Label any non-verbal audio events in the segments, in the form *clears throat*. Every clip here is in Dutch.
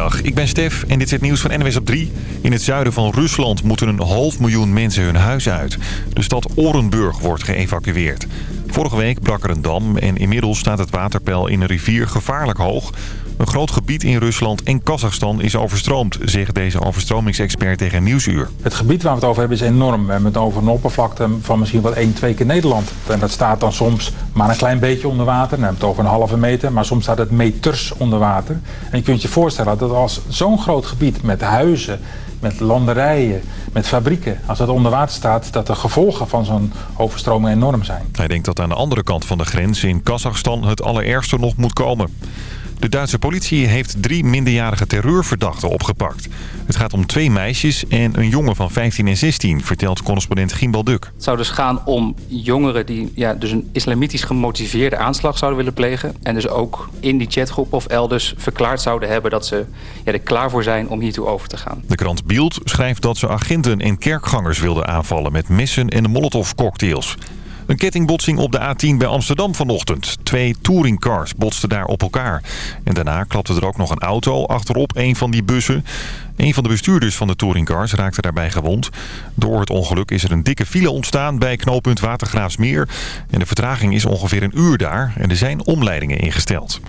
Goedemiddag, ik ben Stef en dit is het nieuws van NWS op 3. In het zuiden van Rusland moeten een half miljoen mensen hun huis uit. De stad Orenburg wordt geëvacueerd. Vorige week brak er een dam en inmiddels staat het waterpeil in een rivier gevaarlijk hoog. Een groot gebied in Rusland en Kazachstan is overstroomd, zegt deze overstromingsexpert tegen Nieuwsuur. Het gebied waar we het over hebben is enorm. We hebben het over een oppervlakte van misschien wel 1, 2 keer Nederland. En dat staat dan soms maar een klein beetje onder water. Dan hebben we het over een halve meter, maar soms staat het meters onder water. En je kunt je voorstellen dat als zo'n groot gebied met huizen, met landerijen, met fabrieken, als dat onder water staat, dat de gevolgen van zo'n overstroming enorm zijn. Hij denkt dat aan de andere kant van de grens in Kazachstan het allerergste nog moet komen. De Duitse politie heeft drie minderjarige terreurverdachten opgepakt. Het gaat om twee meisjes en een jongen van 15 en 16, vertelt correspondent Gimbal Duk. Het zou dus gaan om jongeren die ja, dus een islamitisch gemotiveerde aanslag zouden willen plegen. En dus ook in die chatgroep of elders verklaard zouden hebben dat ze ja, er klaar voor zijn om hiertoe over te gaan. De krant Bild schrijft dat ze agenten en kerkgangers wilden aanvallen met messen en molotovcocktails. Een kettingbotsing op de A10 bij Amsterdam vanochtend. Twee touringcars botsten daar op elkaar. En daarna klapte er ook nog een auto achterop een van die bussen. Een van de bestuurders van de touringcars raakte daarbij gewond. Door het ongeluk is er een dikke file ontstaan bij knooppunt Watergraafsmeer. En de vertraging is ongeveer een uur daar. En er zijn omleidingen ingesteld.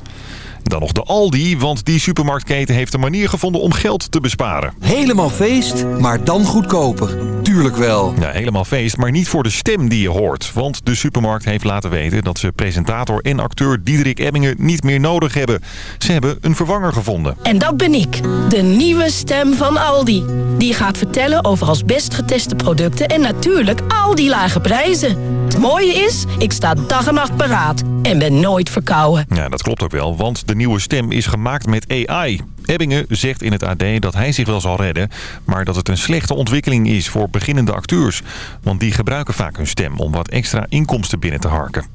Dan nog de Aldi, want die supermarktketen heeft een manier gevonden om geld te besparen. Helemaal feest, maar dan goedkoper. Tuurlijk wel. Ja, helemaal feest, maar niet voor de stem die je hoort. Want de supermarkt heeft laten weten dat ze presentator en acteur Diederik Ebbingen niet meer nodig hebben. Ze hebben een vervanger gevonden. En dat ben ik, de nieuwe stem van Aldi. Die gaat vertellen over als best geteste producten en natuurlijk al die lage prijzen. Het mooie is, ik sta dag en nacht paraat en ben nooit verkouden. Ja, dat klopt ook wel, want de nieuwe stem is gemaakt met AI. Ebbingen zegt in het AD dat hij zich wel zal redden... maar dat het een slechte ontwikkeling is voor beginnende acteurs. Want die gebruiken vaak hun stem om wat extra inkomsten binnen te harken.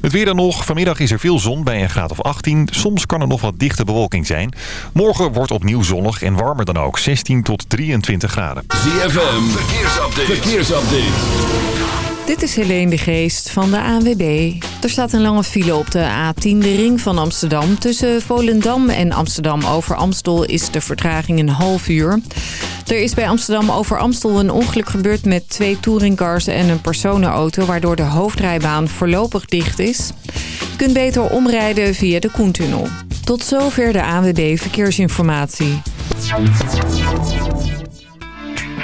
Het weer dan nog. Vanmiddag is er veel zon bij een graad of 18. Soms kan er nog wat dichte bewolking zijn. Morgen wordt opnieuw zonnig en warmer dan ook. 16 tot 23 graden. ZFM, verkeersupdate. verkeersupdate. Dit is Helene de Geest van de ANWB. Er staat een lange file op de A10, de ring van Amsterdam. Tussen Volendam en Amsterdam over Amstel is de vertraging een half uur. Er is bij Amsterdam over Amstel een ongeluk gebeurd met twee touringcars en een personenauto... waardoor de hoofdrijbaan voorlopig dicht is. Je kunt beter omrijden via de Koentunnel. Tot zover de ANWB Verkeersinformatie.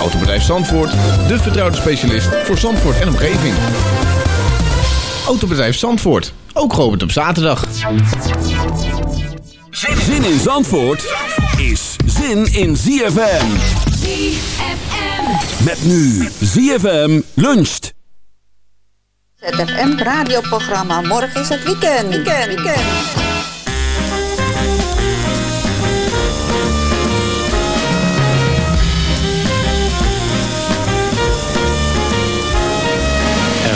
Autobedrijf Zandvoort, de vertrouwde specialist voor Zandvoort en omgeving. Autobedrijf Zandvoort, ook geopend op zaterdag. Zin in Zandvoort is zin in ZFM. ZFM. Met nu ZFM luncht. ZFM radioprogramma. Morgen is het weekend. Weekend, weekend.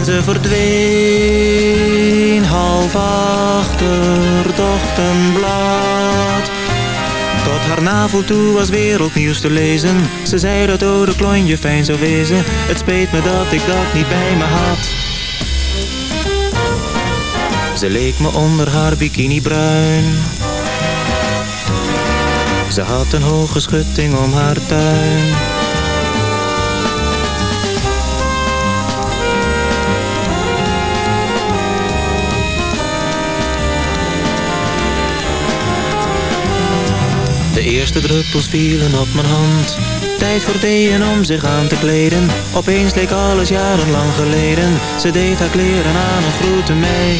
En ze verdween. Half achter ochtendblad tot haar navel toe was wereldnieuws te lezen. Ze zei dat oude klonje fijn zou wezen. Het speet me dat ik dat niet bij me had. Ze leek me onder haar bikini bruin. Ze had een hoge schutting om haar tuin. De eerste druppels vielen op mijn hand. Tijd voor Deen om zich aan te kleden. Opeens leek alles jarenlang geleden. Ze deed haar kleren aan en groette mij.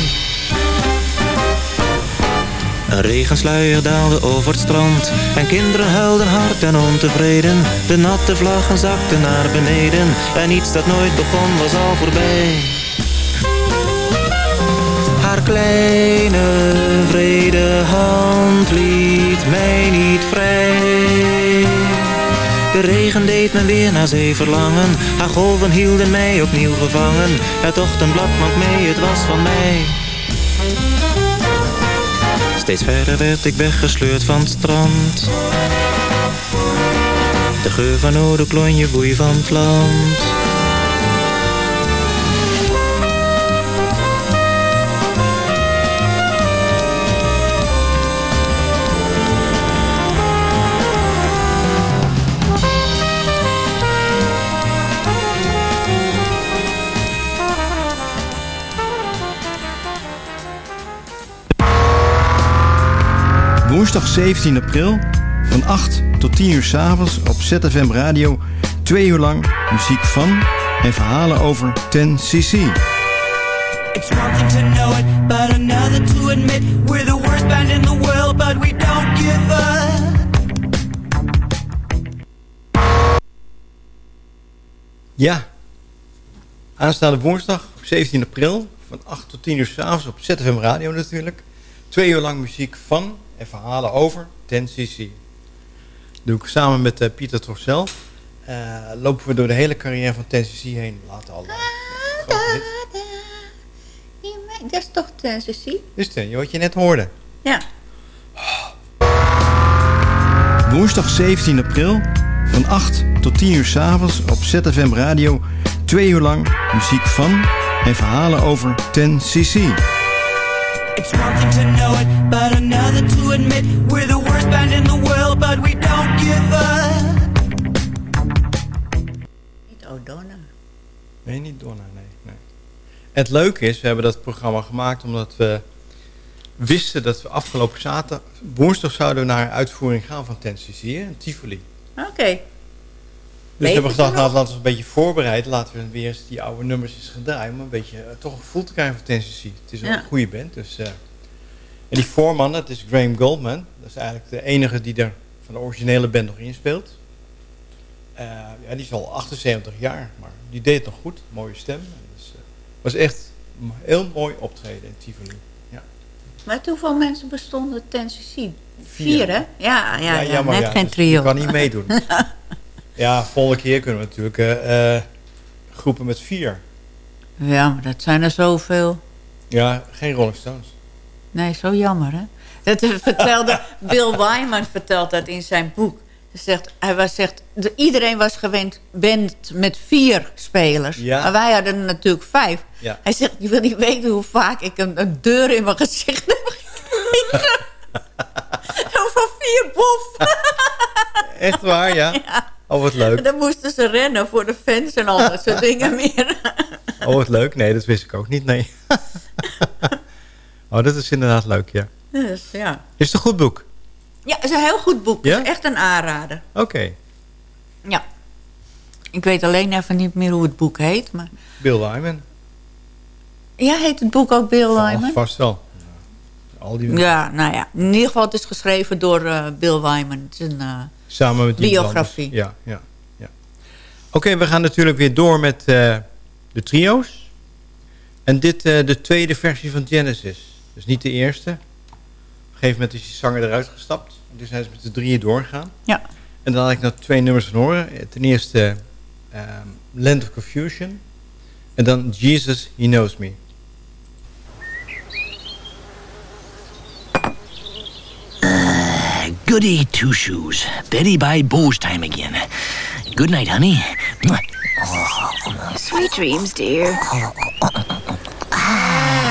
Een regensluier daalde over het strand En kinderen huilden hard en ontevreden De natte vlaggen zakten naar beneden En iets dat nooit begon was al voorbij kleine vrede hand liet mij niet vrij de regen deed me weer naar zee verlangen Haar golven hielden mij opnieuw gevangen Het ochtendblad maakt mee, het was van mij Steeds verder werd ik weggesleurd van het strand. De geur van oude klonje boei van het land. Woensdag 17 april van 8 tot 10 uur s'avonds op ZFM Radio. Twee uur lang muziek van en verhalen over 10cc. It's one thing to know it, but another to admit we're the worst band in the world, but we don't give up. Ja, aanstaande woensdag 17 april van 8 tot 10 uur s'avonds op ZFM Radio natuurlijk. Twee uur lang muziek van en verhalen over 10cc. Doe ik samen met uh, Pieter Trossel. Uh, lopen we door de hele carrière van 10cc heen. Laten al. Dat is toch 10cc? Is het, wat je net hoorde. Ja. Woensdag 17 april van 8 tot 10 uur s'avonds op ZFM Radio. Twee uur lang muziek van en verhalen over 10cc. It's one thing to know it, but another to admit we're the worst band in the world, but we don't give up. Niet O'Donna. Nee, niet Donna, nee, nee. Het leuke is, we hebben dat programma gemaakt omdat we wisten dat we afgelopen zaterdag, woensdag zouden we naar een uitvoering gaan van Tennessee hier in Tivoli. Oké. Dus we hebben gedacht, nou, laten we een beetje voorbereiden. Laten we weer eens die oude nummers eens gaan draaien. Om een beetje uh, toch een gevoel te krijgen van Tennessee. Het is een Ja. goede band. Dus, uh, en die voorman, dat is Graham Goldman. Dat is eigenlijk de enige die er van de originele band nog in speelt. Uh, ja, die is al 78 jaar. Maar die deed het nog goed. Mooie stem. Dus, was echt een heel mooi optreden in Tivoli. Ja. Maar hoeveel mensen bestonden 10cc? Vier, Vier. hè? Ja, ja, ja, jammer, net ja. geen Dus trio. Je kan niet meedoen. *laughs* ja, volgende keer kunnen we natuurlijk eh, eh, groepen met vier. Ja, maar dat zijn er zoveel. Ja, geen Rolling Stones. Nee, zo jammer, hè? Dat *laughs* vertelde, Bill Wyman vertelt dat in zijn boek. Hij zegt, hij was, zegt, de- iedereen was gewend band met vier spelers. Ja. Maar wij hadden er natuurlijk vijf. Ja. Hij zegt, je wil niet weten hoe vaak ik een, een deur in mijn gezicht heb gekregen. *laughs* Over vier bof. Echt waar, ja? Oh, wat leuk. En *laughs* dan moesten ze rennen voor de fans en al dat soort dingen meer. *laughs* Oh, wat leuk. Nee, dat wist ik ook niet, nee. *laughs* oh, dat is inderdaad leuk, ja. Dus, ja. Is het een goed boek? ja, het is een heel goed boek. Ja? Het is echt een aanrader. Oké. Ja. Ik weet alleen even niet meer hoe het boek heet. Maar... Bill Wyman. Ja, heet het boek ook Bill Wyman? Oh, vast wel. Al die... Ja, nou ja. In ieder geval, het is geschreven door eh, Bill Wyman. Het is een eh, Samen met biografie. Ja, ja, ja. Oké, we gaan natuurlijk weer door met eh, de trio's. En dit eh, de tweede versie van Genesis. Dus niet de eerste. Op een gegeven moment is die zanger eruit gestapt. Dus zijn ze met de drieën doorgegaan. Ja. En dan had ik nog twee nummers van horen. Ten eerste ehm, Land of Confusion. En dan Jesus, He Knows Me. Goody two shoes. Betty by Bo's time again. Good night, honey. Sweet dreams, dear. *laughs*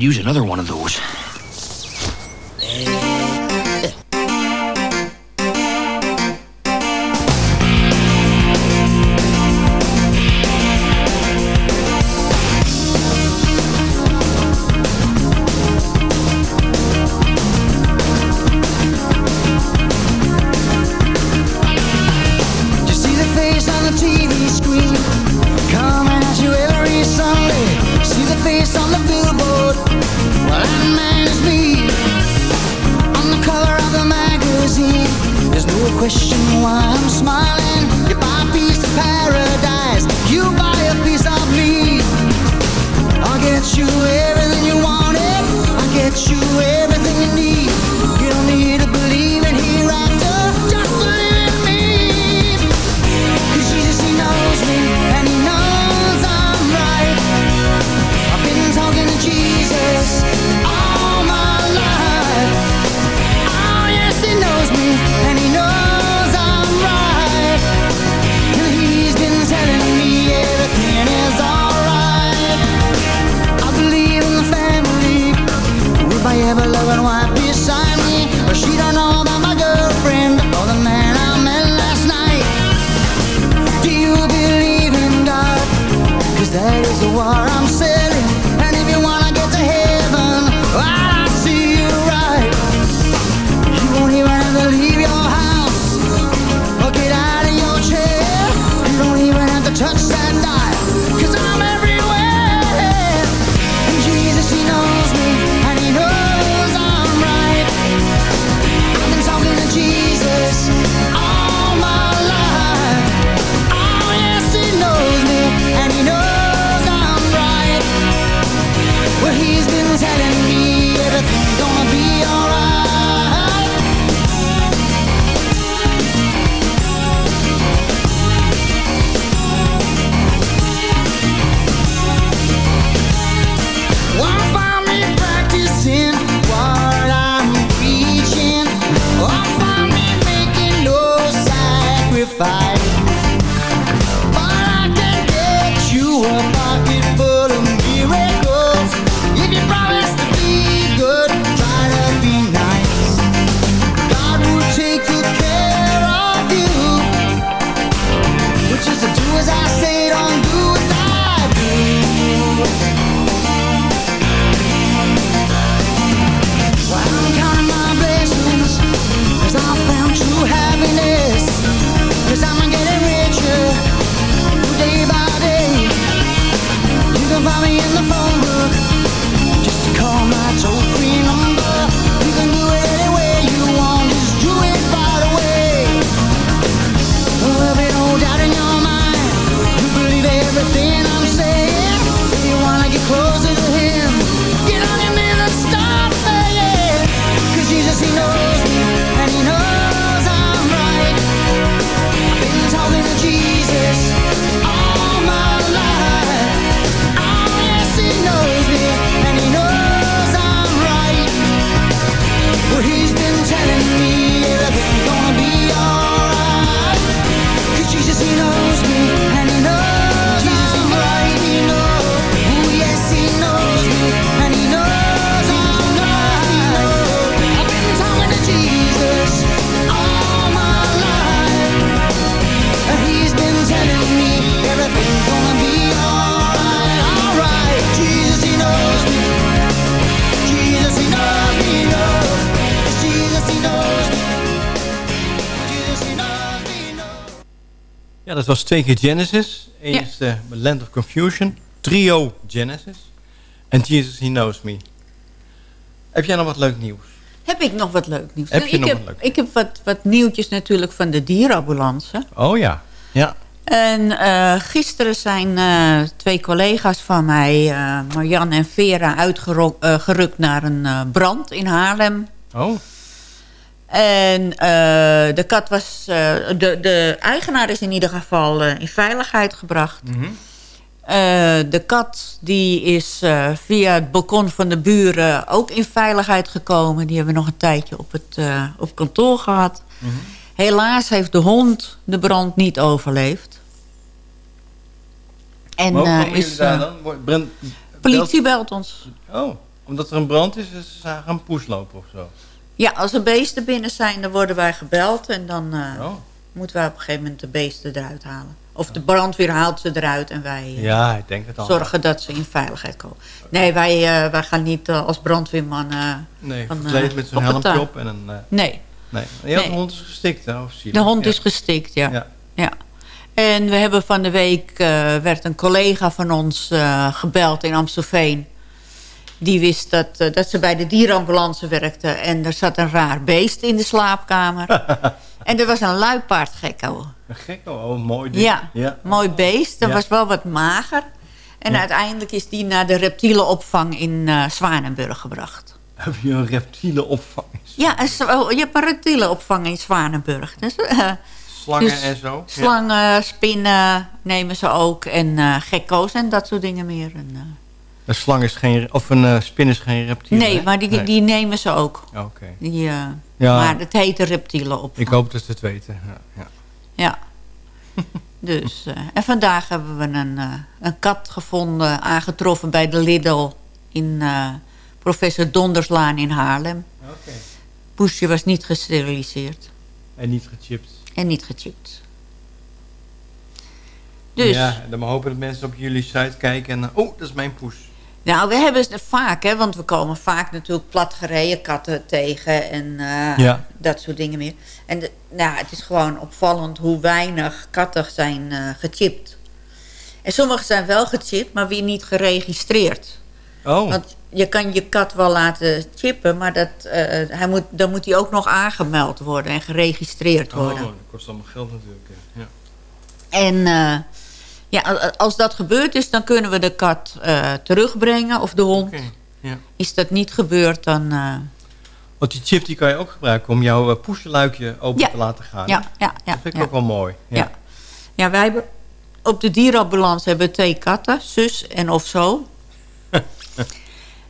could use another one of those. was twee keer Genesis. Eerst ja. Land of Confusion. Trio Genesis. En Jesus He Knows Me. Heb jij nog wat leuk nieuws? Heb ik nog wat leuk nieuws? Heb nou, je ik, nog heb, wat leuk? ik heb wat, wat nieuwtjes natuurlijk van de dierenambulance. Oh ja, ja. En eh, gisteren zijn eh, twee collega's van mij, eh, uh, Marianne en Vera, uitgerukt naar een brand in Haarlem. Oh. En eh, de kat was... Eh, de, de eigenaar is in ieder geval eh, in veiligheid gebracht. Mhm. De kat die is via het balkon van de buren ook in veiligheid gekomen. Die hebben we nog een tijdje op, het, op kantoor gehad. Mhm. Helaas heeft de hond de brand niet overleefd. En is, dan? Brand, politie belt ons. Oh, omdat er een brand is, is ze gaan poeslopen lopen of zo? Ja, als er beesten binnen zijn, dan worden wij gebeld. En dan eh, Oh. moeten wij op een gegeven moment de beesten eruit halen. Of de brandweer haalt ze eruit en wij eh, Ja, ik denk het al. zorgen dat ze in veiligheid komen. Nee, wij, eh, wij gaan niet als brandweerman... Nee, van, met zo'n helmpje op en een... Nee. Nee, ja, de Nee. hond is gestikt, hè? Of. De hond Ja. is gestikt, ja. Ja. ja. En we hebben van de week, werd een collega van ons gebeld in Amstelveen. Die wist dat, eh, dat ze bij de dierenambulance werkte. En er zat een raar beest in de slaapkamer. *laughs* en er was een luipaardgekko. Een gekko, oh, mooi ding. Ja, ja. mooi beest. Dat Ja. was wel wat mager. En Ja. uiteindelijk is die naar de reptielenopvang in eh Zwanenburg gebracht. Heb je een reptiele opvang? Ja, oh, je hebt een reptielenopvang in Zwanenburg. Dus, eh, Slangen dus en zo? Slangen, spinnen nemen ze ook. En eh, gekko's en dat soort dingen meer. En, Een slang is geen... Of een eh, spin is geen reptiel, nee, hè? maar die, Nee. die nemen ze ook. Oké. Die, eh, Ja. Maar het heet de reptielenopvang. Ik hoop dat ze het weten. Ja, ja. Ja. *laughs* dus, eh, en vandaag hebben we een, een kat gevonden, aangetroffen bij de Lidl in professor Donderslaan in Haarlem. Oké. Poesje was niet gesteriliseerd En niet gechipt. en niet gechipt. Dus, Ja, dan maar hopen dat mensen op jullie site kijken en... Oh, dat is mijn poes. Nou, we hebben het vaak, hè, want we komen vaak natuurlijk platgereden katten tegen en eh, Ja. dat soort dingen meer. En de- nou, het is gewoon opvallend hoe weinig katten zijn eh, gechipt. En sommige zijn wel gechipt, maar weer niet geregistreerd. Oh. Want je kan je kat wel laten chippen, maar dat, eh, hij moet, dan moet hij ook nog aangemeld worden en geregistreerd Oh, worden. dat kost allemaal geld natuurlijk. Ja. En ja, als dat gebeurd is, dan kunnen we de kat eh, terugbrengen of de hond. ja. Is dat niet gebeurd, dan... eh, Want die chip die kan je ook gebruiken om jouw uh, poesenluikje open Ja. te laten gaan. Ja, ja, ja, Dat vind ik ja. ook wel mooi. Ja. Ja. ja, wij hebben op de dierenambulance hebben we twee katten, zus en of zo. *laughs*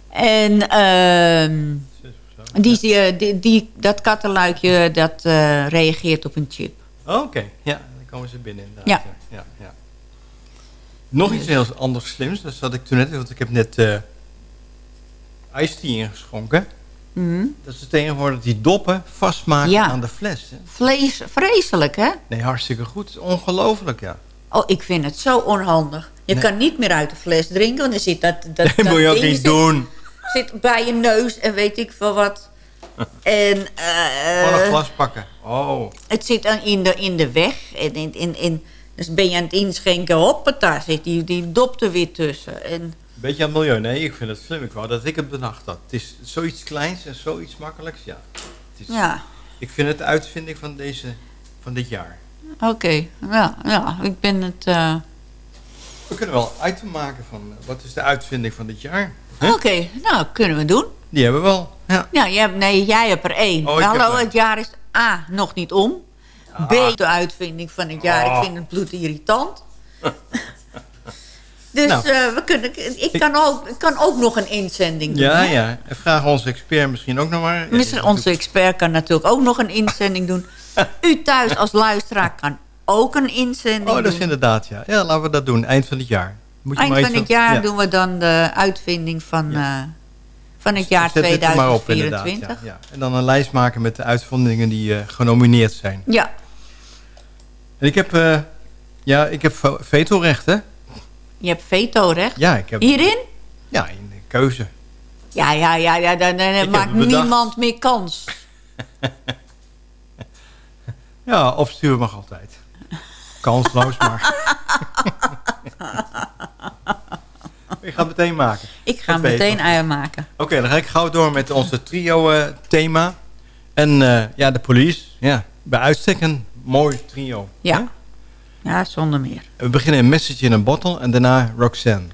en ehm, die, die, die, die- dat kattenluikje dat eh, reageert op een chip. Oh, Oké, ja, dan komen ze binnen inderdaad. Ja. Ja, ja. Nog iets heel anders slims, dat zat ik toen net, want ik heb net eh iced tea ingeschonken. Mhm. Dat ze tegenwoordig die doppen vastmaken Ja. aan de fles. Hè? Vlees, vreselijk, hè? Nee, hartstikke goed. Ongelooflijk, ja. Oh, ik vind het zo onhandig. Je Nee. kan niet meer uit de fles drinken, want er zit dat, dat, Dat moet je ook niet zit- doen. Zit bij je neus en weet ik veel wat. En eh, Gewoon een glas pakken. Oh. het zit dan in de, in de weg. En in, in, in, dus ben je aan het inschenken, hoppata, zit die, die dop er weer tussen. En, Beetje aan milieu. Nee, ik vind het slim. Ik wou dat ik het bedacht had. Het is zoiets kleins en zoiets makkelijks. Ja. Het is, ja, Ik vind het de uitvinding van, deze, van dit jaar. oké. Ja, ja, ik ben het... eh, We kunnen wel een item maken van eh, wat is de uitvinding van dit jaar. Oké, nou, kunnen we doen. Die hebben we wel. Ja. Ja, jij hebt, nee, jij hebt er één. Oh, ik heb Hallo, er- het jaar is A, nog niet om. B, de uitvinding van het jaar. Ah. Ik vind het bloedirritant. *laughs* dus Nou. eh, we kunnen, ik, kan ook, ik kan ook nog een inzending doen. Ja, hè? ja. En vraag onze expert misschien ook nog maar. Misschien onze expert kan natuurlijk ook nog een inzending doen. *laughs* U thuis als luisteraar kan ook een inzending Oh, dat is doen. inderdaad, ja. Ja, laten we dat doen. Eind van het jaar. Moet je Eind maar van het jaar ja. doen we dan de uitvinding van, eh, van het jaar Zet het maar op, inderdaad, 2024. ja, ja. En dan een lijst maken met de uitvindingen die eh, genomineerd zijn. ja. En ik heb, eh, ja, ik heb ve- vetorecht, hè? Je hebt veto-recht. Ja, ik heb... Hierin? Ja, in de keuze. Ja, ja, ja, ja dan, dan maakt het niemand meer kans. *laughs* Ja, of stuur mag altijd. Kansloos, maar... *laughs* je gaat meteen maken. Ik ga meteen ik. eieren maken. Oké, dan ga ik gauw door met onze trio-thema. en eh, ja, de police. Ja, bij uitstek een mooi trio. Ja. Ja, zonder meer. We beginnen een message in a bottle en daarna Roxanne.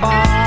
bar.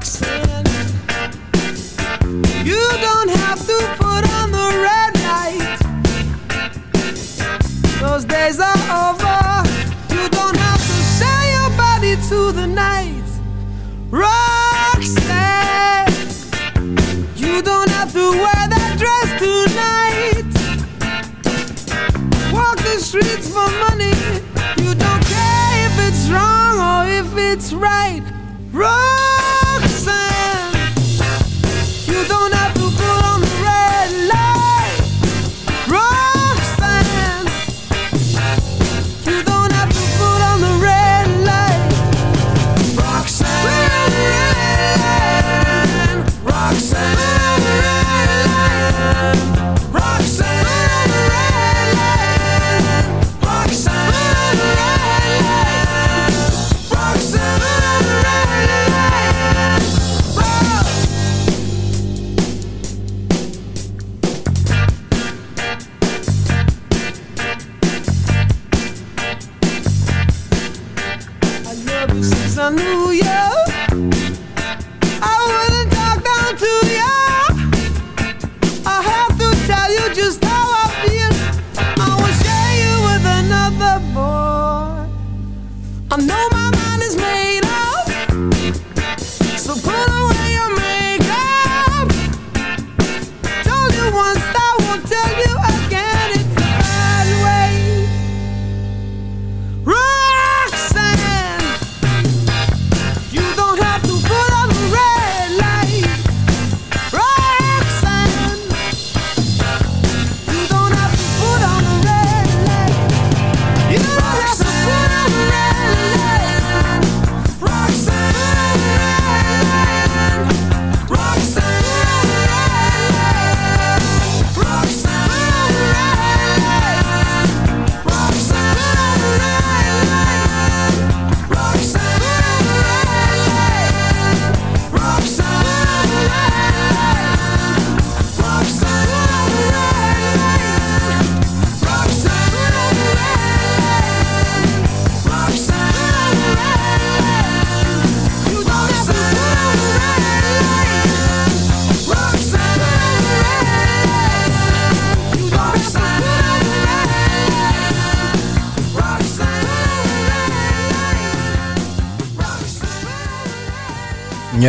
Roxanne. You don't have to put on the red light. Those days are over. You don't have to your body to the night. You don't have to wear that dress tonight. Walk the streets for money. You don't care if it's wrong or if it's right.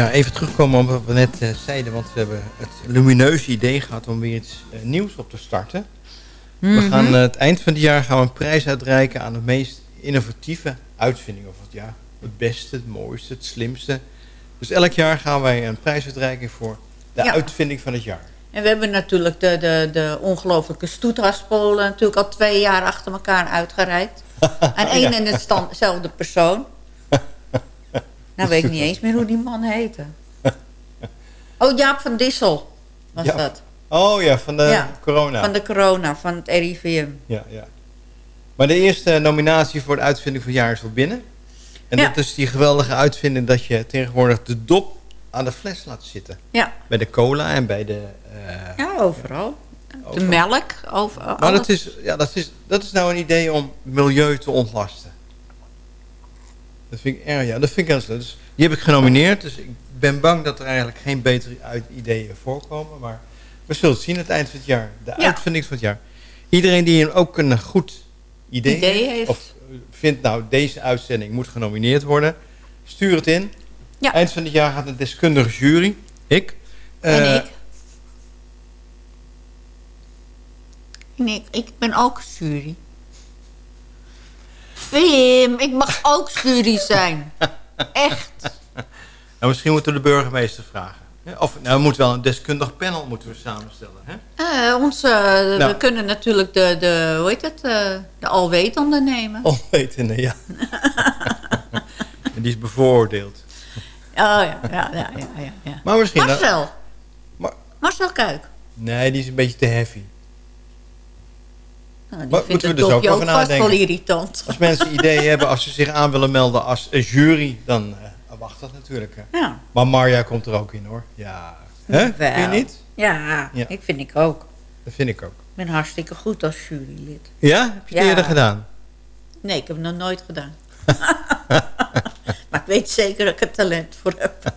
Ja, even terugkomen op wat we net eh, zeiden. Want we hebben het lumineuze idee gehad om weer iets eh, nieuws op te starten. We Mhm. gaan eh, het eind van het jaar gaan we een prijs uitreiken aan de meest innovatieve uitvinding of het jaar. Het beste, het mooiste, het slimste. Dus elk jaar gaan wij een prijsuitreiking voor de Ja. uitvinding van het jaar. En we hebben natuurlijk de, de, de ongelofelijke stoetraspolen natuurlijk al twee jaar achter elkaar uitgereikt. *laughs* Aan één Ja. en dezelfde persoon. Nou weet ik niet eens meer hoe die man heette. *laughs* Oh, Jaap van Dissel was Jaap. dat. Oh ja, van de Ja, corona. Van de corona, van het RIVM. Ja, ja. Maar de eerste nominatie voor de uitvinding van het jaar is al binnen. En Ja. dat is die geweldige uitvinding dat je tegenwoordig de dop aan de fles laat zitten. Ja, Bij de cola en bij de... eh, ja overal. De Overal. melk, over, Maar alles. dat is, ja, dat, is, dat is nou een idee om milieu te ontlasten. Dat vind ik erg, ja. Dat vind ik heel leuk. Dus die heb ik genomineerd. Dus ik ben bang dat er eigenlijk geen betere uit ideeën voorkomen. Maar we zullen het zien het eind van het jaar. De Ja. uitvinding van het jaar. Iedereen die een- ook een goed idee, Idee heeft. Of eh, vindt nou deze uitzending moet genomineerd worden. Stuur het in. Ja. Eind van het jaar gaat een deskundige jury. Ik. En eh, ik? Nee, ik ben ook jury. Wim, ik mag ook jury zijn. Echt. Nou, misschien moeten we de burgemeester vragen. Of nou, we moeten wel een deskundig panel moeten we samenstellen. Hè? Eh, Nou. We kunnen natuurlijk de, de hoe heet het, eh, de alwetende nemen. Onwetende, ja. *laughs* en die is bevooroordeeld. Oh ja, ja, ja, ja. ja. Maar misschien... Marcel. Marcel Kuik. Nee, die is een beetje te heavy. Nou, die Maar vindt we dus ook ook vast wel irritant. Als mensen ideeën hebben, als ze zich aan willen melden als een jury, dan eh, wacht dat natuurlijk. Ja. Maar Marja komt er ook in hoor. Ja. Hè? Vind je niet? Ja, Ja. ik vind ik ook. Dat vind ik ook. Ik ben hartstikke goed als jurylid. Ja? Heb je het Ja. eerder gedaan? Nee, ik heb het nog nooit gedaan. *laughs* *laughs* maar ik weet zeker dat ik er talent voor heb. *laughs*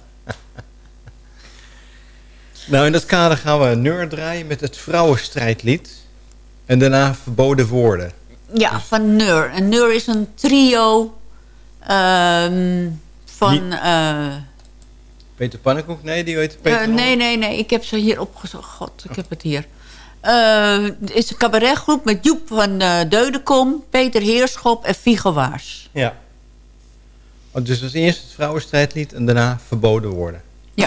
Nou, in dat kader gaan we een neur draaien met het vrouwenstrijdlied. En daarna verboden woorden. Ja, van Neur. En Neur is een trio ehm, van... Die- eh, Peter Pannenkoek? Nee, die weet Peter eh, nee, nee, nee. Ik heb ze hier opgezocht. God, ik heb het hier. Eh, het is een cabaretgroep met Joep van eh Deudekom, Peter Heerschop en Figo Waars. Ja. Oh, dus als eerst het vrouwenstrijdlied en daarna verboden woorden. Ja.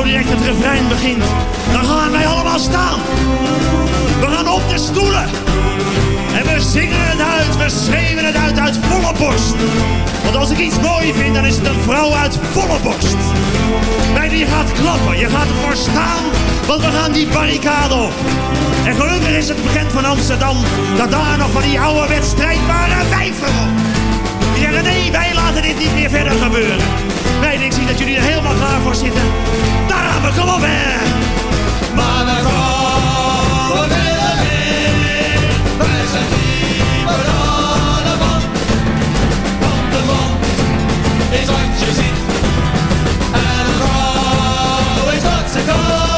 Zo direct het refrein begint, dan gaan wij allemaal staan. We gaan op de stoelen. En we zingen het uit, we schreeuwen het uit uit volle borst. Want als ik iets mooi vind, dan is het een vrouw uit volle borst. Nee, je gaat klappen, je gaat ervoor staan, want we gaan die barricade op. En gelukkig is het bekend van Amsterdam dat daar nog van die oude wedstrijdbare wijven op. Die zeggen nee, wij laten dit niet meer verder gebeuren. Nee, ik zie dat jullie er helemaal klaar voor zitten. Daar gaan we, kom op hè! Maar mijn vrouwen willen meer. Wij zijn liever dan een man. Want de man is wat je ziet. En een vrouw is wat ze kan.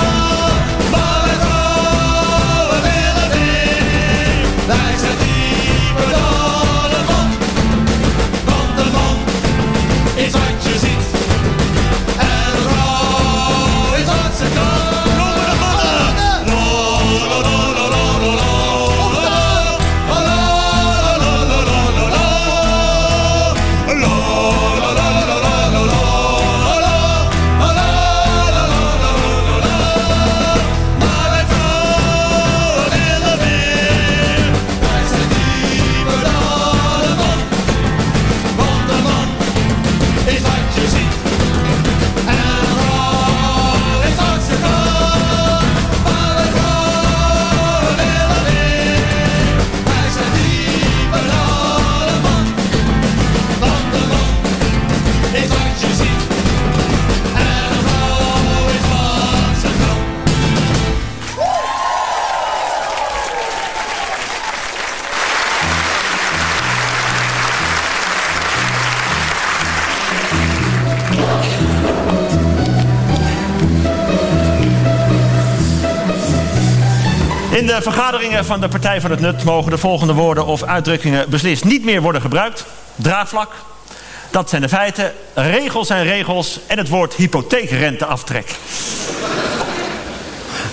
In de vergaderingen van de Partij van het Nut mogen de volgende woorden of uitdrukkingen beslist niet meer worden gebruikt. Draagvlak, dat zijn de feiten, regels zijn regels en het woord hypotheekrenteaftrek.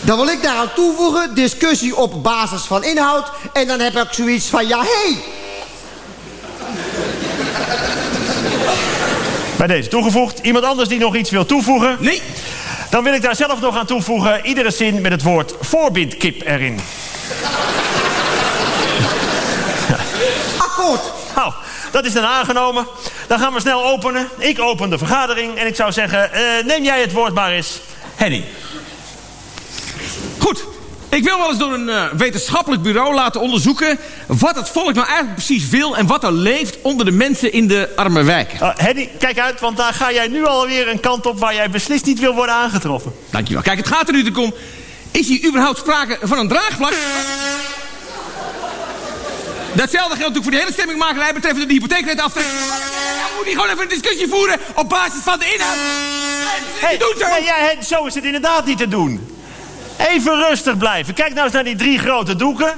Dan wil ik daaraan toevoegen, discussie op basis van inhoud. En dan heb ik zoiets van, ja, hé, hey, Bij deze toegevoegd. Iemand anders die nog iets wil toevoegen? Nee. Dan wil ik daar zelf nog aan toevoegen. Iedere zin met het woord voorbindkip erin. *laughs* akkoord. Nou, dat is dan aangenomen. Dan gaan we snel openen. Ik open de vergadering en ik zou zeggen, eh, neem jij het woord maar eens. Henny. Ik wil wel eens door een eh, wetenschappelijk bureau laten onderzoeken... wat het volk nou eigenlijk precies wil... en wat er leeft onder de mensen in de arme wijken. Uh, Henny, kijk uit, want daar ga jij nu alweer een kant op... waar jij beslist niet wil worden aangetroffen. Dankjewel. Kijk, het gaat er nu om... is hier überhaupt sprake van een draagvlak? Datzelfde geldt natuurlijk voor de hele stemmingmakerij... betreffende de hypotheekrenteaftrek. Dan moet hij gewoon even een discussie voeren... op basis van de inhoud. Hey, doe zo. Ja, zo is het inderdaad niet te doen. Even rustig blijven. Kijk nou eens naar die drie grote doeken.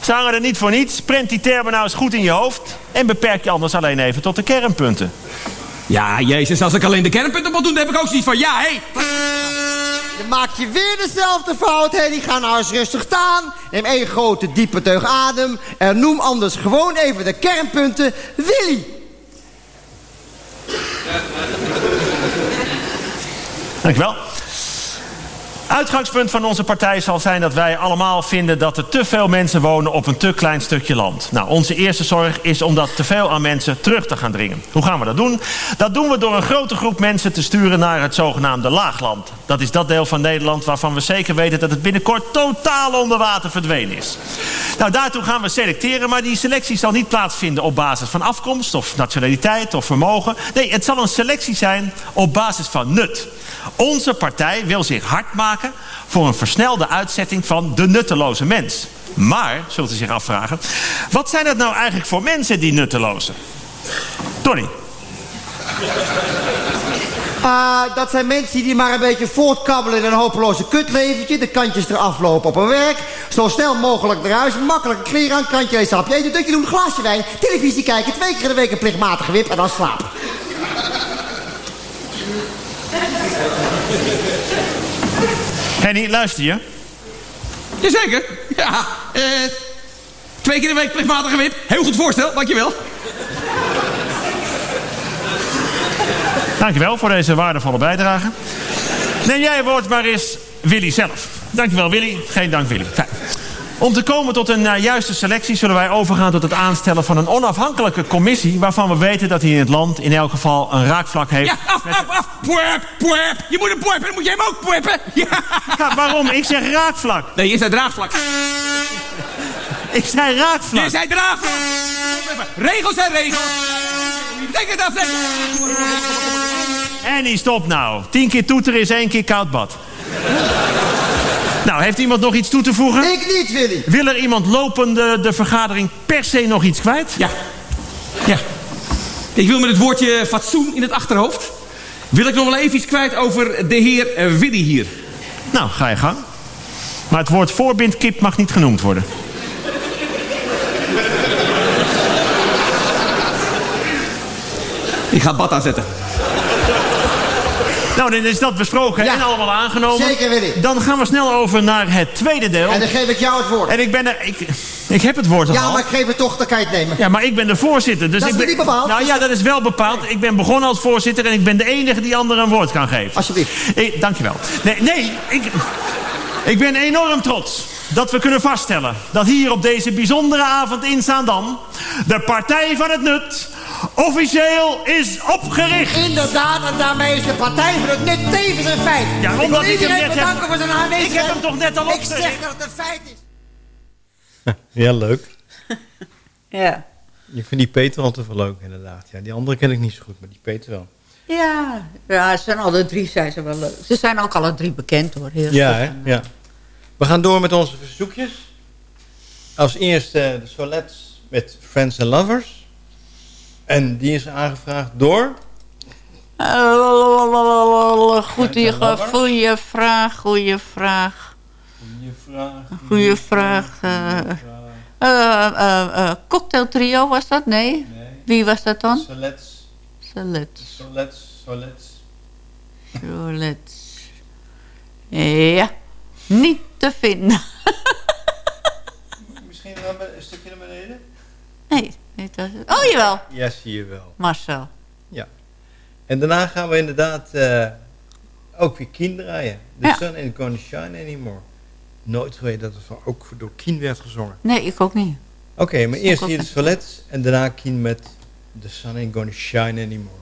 Ze hangen er niet voor niets. Prent die termen nou eens goed in je hoofd. En beperk je anders alleen even tot de kernpunten. Ja, jezus, als ik alleen de kernpunten moet doen... dan heb ik ook zoiets van, ja, hé... Hey. Dan maak je weer dezelfde fout, hé. Die gaan nou eens rustig staan. Neem één grote diepe teug adem. En noem anders gewoon even de kernpunten. Willy. Dankjewel. Uitgangspunt van onze partij zal zijn dat wij allemaal vinden dat er te veel mensen wonen op een te klein stukje land. Nou, onze eerste zorg is om dat te veel aan mensen terug te gaan dringen. Hoe gaan we dat doen? Dat doen we door een grote groep mensen te sturen naar het zogenaamde laagland. Dat is dat deel van Nederland waarvan we zeker weten dat het binnenkort totaal onder water verdwenen is. Nou, daartoe gaan we selecteren, maar die selectie zal niet plaatsvinden op basis van afkomst of nationaliteit of vermogen. Nee, het zal een selectie zijn op basis van nut. Onze partij wil zich hard maken voor een versnelde uitzetting van de nutteloze mens. Maar, zult u zich afvragen, wat zijn het nou eigenlijk voor mensen die nuttelozen? Tony. Uh, dat zijn mensen die maar een beetje voortkabbelen in een hopeloze kutleventje. De kantjes eraf lopen op hun werk. Zo snel mogelijk naar huis. Makkelijk kleren aan, kantje een sapje eten, dutje doen, een glaasje wijn. Televisie kijken, twee keer in de week een plichtmatige wip en dan slapen. Henny, luister je? Jazeker. Ja, eh... twee keer in de week plichtmatige wip. Heel goed voorstel, dankjewel. Dankjewel voor deze waardevolle bijdrage. Neem jij het woord maar eens Willy zelf. Dankjewel Willy. Geen dank Willy. Fijn. Om te komen tot een eh, juiste selectie zullen wij overgaan tot het aanstellen van een onafhankelijke commissie... waarvan we weten dat hij in het land in elk geval een raakvlak heeft. Ja, af, af, af. Pwep, pwep. Je moet hem pweppen, dan moet jij hem ook pweppen. Ja. *laughs* Ja, waarom? Ik zeg raakvlak. Nee, je zei draagvlak. *laughs* Ik zei raakvlak. Je zei draagvlak. Regels zijn regels. Denk het af, die stopt nou. Tien keer toeteren is één keer koud bad. Nou, heeft iemand nog iets toe te voegen? Ik niet, Willy. Wil er iemand lopende de vergadering per se nog iets kwijt? Ja. Ja. Ik wil met het woordje fatsoen in het achterhoofd... wil ik nog wel even iets kwijt over de heer eh, Willy hier. Nou, ga je gang. Maar het woord voorbindkip mag niet genoemd worden. Ik ga het bad aanzetten. Nou, dan is dat besproken Ja. en allemaal aangenomen. Zeker, Willy. Dan gaan we snel over naar het tweede deel. En dan geef ik jou het woord. En ik ben er... Ik, ik heb het woord al. Ja, maar ik geef het toch, dan kan je het nemen. Ja, maar ik ben de voorzitter. Dus Dat ik is niet bepaald. Nou ja, dat is wel bepaald. Ik ben begonnen als voorzitter en ik ben de enige die anderen een woord kan geven. Alsjeblieft. Ik, dankjewel. Nee, nee ik, ik ben enorm trots dat we kunnen vaststellen... dat hier op deze bijzondere avond in Zaandam... de Partij van het Nut officieel is opgericht. Inderdaad, en daarmee is de Partij van het Nut tevens een feit. Ja, ik omdat ik hem iedereen net bedanken heb- voor zijn aanwezigheid. Ik heb hem toch net al Ik opgericht? zeg dat het een feit is. *laughs* Ja, leuk. *laughs* Ja. Ik vind die Peter al te veel leuk, inderdaad. Ja, die andere ken ik niet zo goed, maar die Peter wel. Ja, ja, ze zijn alle drie zijn ze wel leuk. Ze zijn ook alle drie bekend hoor. Heel Ja, hè? ja. We gaan door met onze verzoekjes. Als eerste de Solettes met Friends and Lovers. En die is aangevraagd door... Eh, Goeie, goeie vraag, goeie vraag. Goeie vraag. Goeie vraag. eh. Eh, cocktail trio was dat? Nee? Wie was dat dan? Solettes. Solet. Solettes. Solettes. Solet. Ja, niet te vinden. *laughs* Misschien wel een stukje naar beneden? Nee, niet dat. Oh jawel, Ja, zie je wel. Marcel. Ja. En daarna gaan we inderdaad eh, ook weer Kien draaien. The Ja. sun ain't gonna shine anymore. Nooit geweten dat het van, ook door Kien werd gezongen. Nee, ik ook niet. Oké, maar eerst hier de. Solettes en daarna Kien met The sun ain't gonna shine anymore.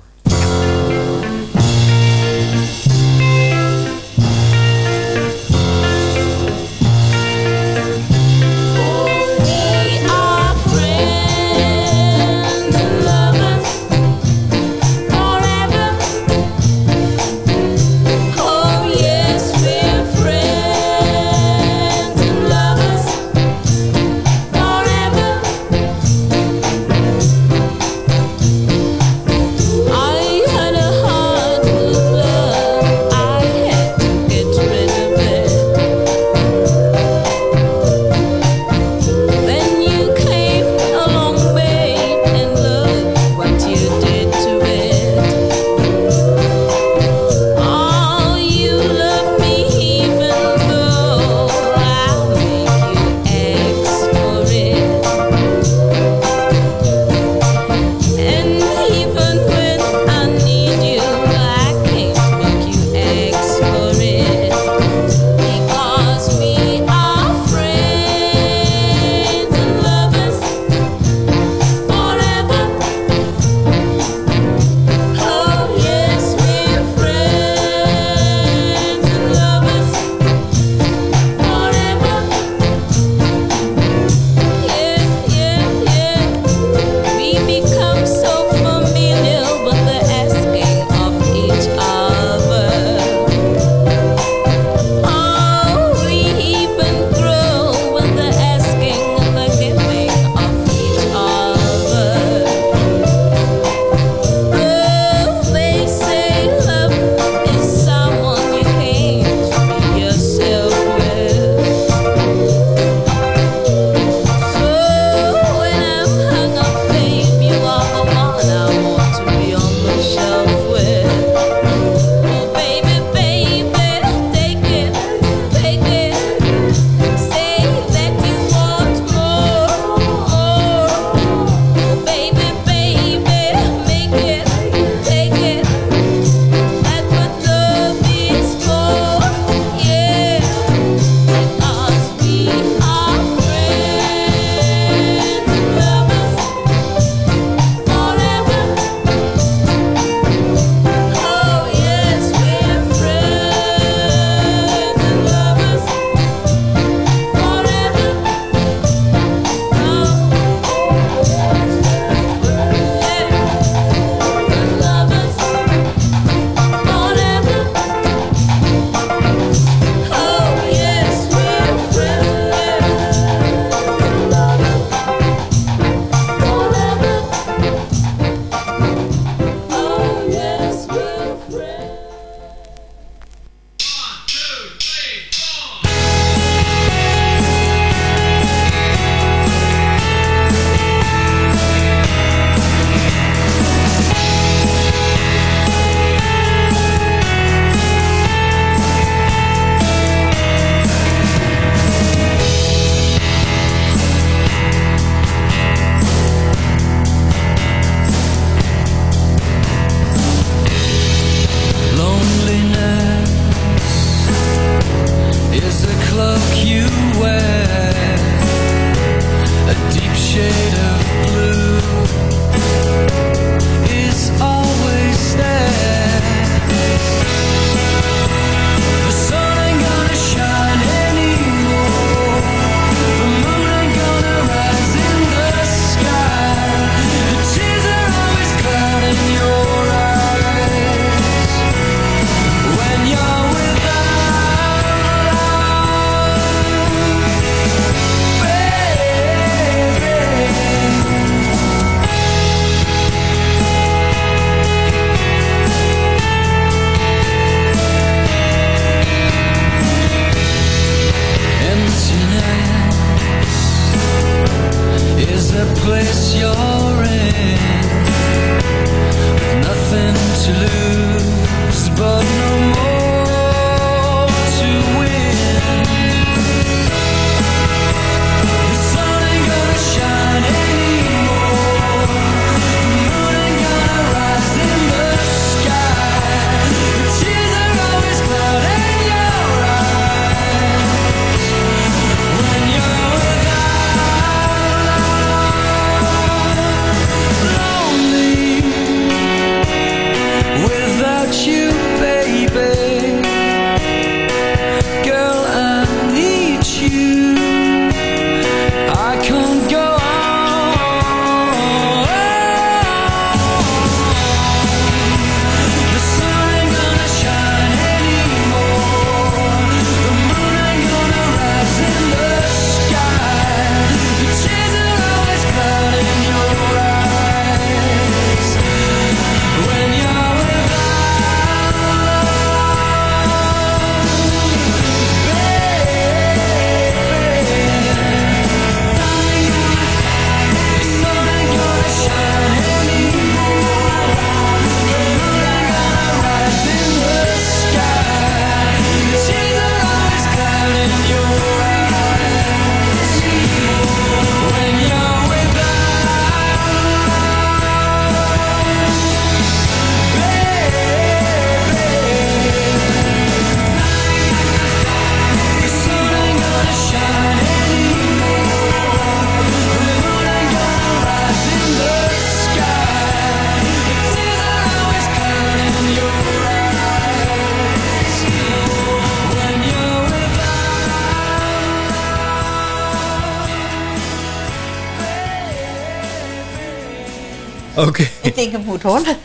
Oké. Ik denk het moet hollen.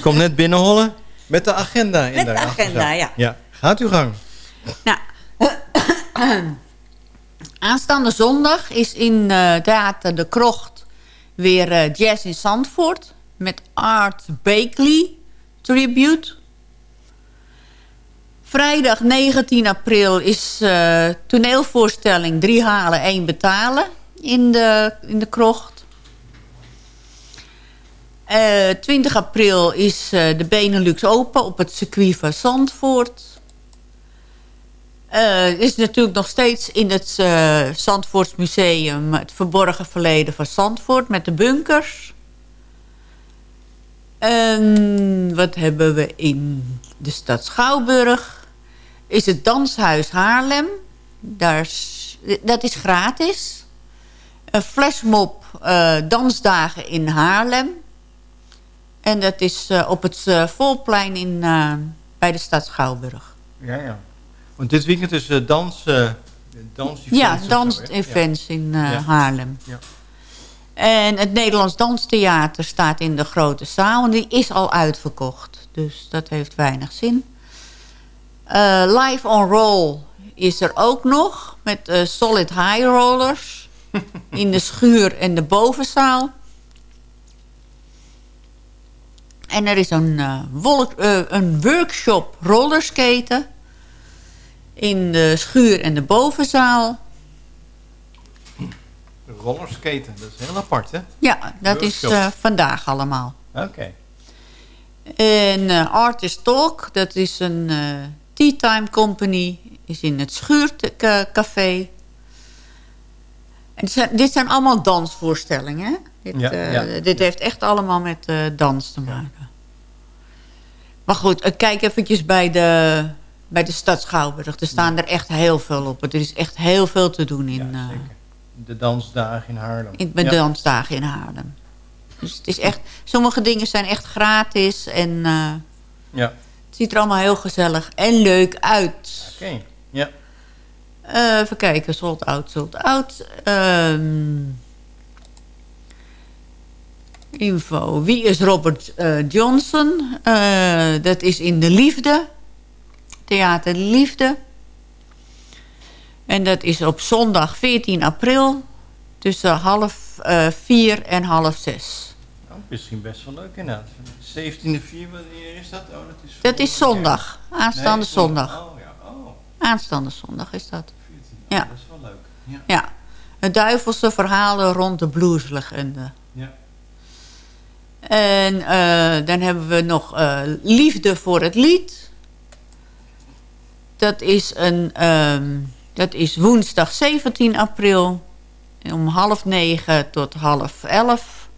Kom net binnenhollen met de agenda. In Met de agenda, ja. Ja, gaat uw gang. Nou, *clears throat* aanstaande zondag is in eh Theater de Krocht weer eh, Jazz in Zandvoort. Met Art Bakley Tribute. Vrijdag 19 april is eh, toneelvoorstelling Drie halen, één betalen in de, in de krocht. Eh 20 april is eh, de Benelux Open op het circuit van Zandvoort. Eh is natuurlijk nog steeds in het eh Zandvoortsmuseum... het verborgen verleden van Zandvoort met de bunkers. Wat hebben we in de stad Schouwburg? Is het Danshuis Haarlem. Daar is, dat is gratis. Een flashmob eh, dansdagen in Haarlem. En dat is eh, op het eh, Volplein in, eh, bij de stad Schouwburg. Ja, ja. Want dit weekend is dans... dans Ja, dans-events in Ja. Haarlem. Ja. En het Nederlands Danstheater staat in de grote zaal. En die is al uitverkocht. Dus dat heeft weinig zin. Live on Roll is er ook nog. Met Solid High Rollers. *laughs* in de schuur en de bovenzaal. En er is een, eh, wolk, eh, een workshop rollerskaten. In de schuur en de bovenzaal. Rollerskaten, dat is heel apart, hè? Ja, dat is Workshop. eh, vandaag allemaal. Oké. En eh, Artist Talk, dat is een tea time company. Is in het Schuurcafé. En dit zijn, dit zijn allemaal dansvoorstellingen. Hè? Dit, Ja, eh, ja. dit heeft echt allemaal met eh, dans te maken. Maar goed, eh, kijk eventjes bij de, bij de stad Schouwburg. Er staan er echt heel veel op. Er is echt heel veel te doen in, De dansdagen in Haarlem. in, Ja. dansdagen in Haarlem. Dus het is echt, sommige dingen zijn echt gratis en Ja. het ziet er allemaal heel gezellig en leuk uit. Oké, ja. Eh, even kijken, sold out, sold out. Ehm, info. Wie is Robert eh, Johnson? Eh, dat is in De Liefde. Theater De Liefde. En dat is op zondag 14 april. Tussen half eh, vier en half zes. Nou, misschien best wel leuk inderdaad. 17e 4, wanneer is dat? Oh, dat is Dat is zondag. Aanstaande Nee, zondag. Oh, ja. Oh, Aanstaande zondag is dat. Ja. dat is wel leuk. Ja. Ja. Het duivelse verhalen rond de blueslegende. Ja. En eh, dan hebben we nog eh, Liefde voor het Lied. Dat is, een, ehm, dat is woensdag 17 april. Om half negen tot half elf.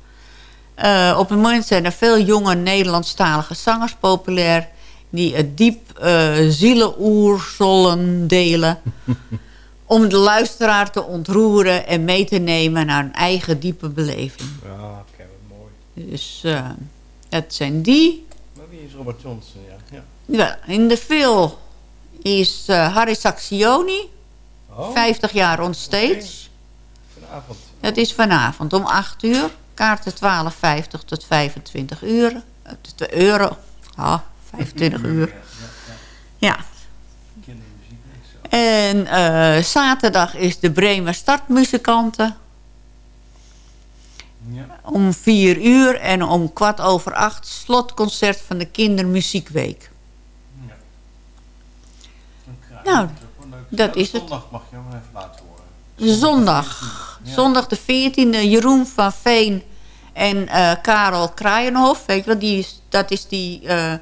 Eh, op het moment zijn er veel jonge Nederlandstalige zangers populair... die het diep eh zielenoerzollen delen... *laughs* om de luisteraar te ontroeren en mee te nemen naar een eigen diepe beleving. Ja. Dus eh, dat zijn die. Maar wie is Robert Johnson? Ja. ja. Ja, in de film is eh, Harry Saxioni. Oh. 50 jaar onstage. Vanavond. Dat is vanavond om 8 uur. Kaarten 12,50 tot 25 uur. Eh, t- euro. Ah, 25 uur. Ja. En eh, zaterdag is de Bremer Startmuzikanten. Om 4 uur en om kwart over acht slotconcert van de Kindermuziekweek. Nou, dat is het. Zondag mag je hem even laten horen. Zondag. Zondag de 14e. Jeroen van Veen en eh, Karel Kraaienhof. Weet je wel, die, dat is die eh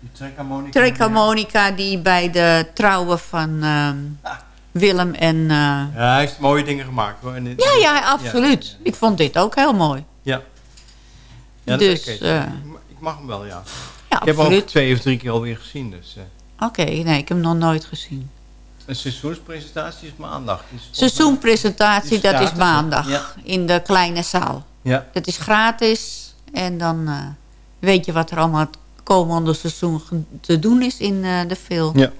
Die trekharmonica. die bij de trouwen van ehm, Willem en... eh, Ja, hij heeft mooie dingen gemaakt hoor. En ja, ja, absoluut. Ik vond dit ook heel mooi. Ja. Dus, eh, ik mag hem wel, ja. Ja, ik heb hem absoluut. ook twee of drie keer alweer gezien. Dus, eh, Oké, nee, ik heb hem nog nooit gezien. een seizoenspresentatie is maandag. Seizoenpresentatie, dat is maandag. Ja. In de kleine zaal. Ja. Dat is gratis. En dan weet je wat er allemaal het komende seizoen te doen is in de film. Ja.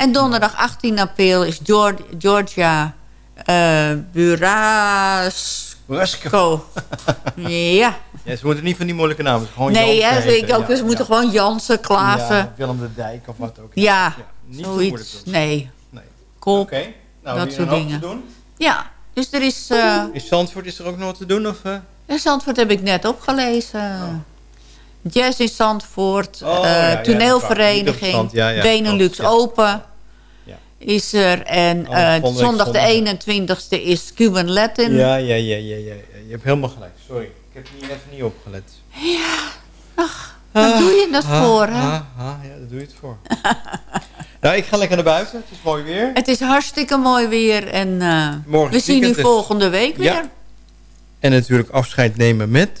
En donderdag 18 april is Geor- Georgia eh Co. *laughs* ja. ja. Ze moeten niet van die moeilijke namen. Gewoon Nee, hè, ik ook. Ja, Ze moeten ja. gewoon Jansen, Klaassen. Ja, Willem de Dijk of wat ook. Ja, niet zo moeilijk zoiets. dus. Nee. Nee. Kop, Oké. Nou, dat soort een hoop dingen. te doen? Ja, dus er is... eh Is Zandvoort is er ook nog wat te doen? Of, eh? in Zandvoort heb ik net opgelezen. Jazz in Zandvoort, Oh, eh, ja, ja, toneelvereniging. Ja, ja, Benelux ja. Open is er. En Oh, eh, zondag de zondag. 21ste is Cuban Latin. Ja, ja, ja, ja, ja, ja. Je hebt helemaal gelijk. Sorry. Ik heb hier even niet opgelet. Wat doe je dat Ah, voor, hè? ah, ah, ja, daar doe je het voor. *laughs* nou, ik ga lekker naar buiten. Het is mooi weer. Het is hartstikke mooi weer en eh, we zien u volgende week weer. Ja. En natuurlijk afscheid nemen met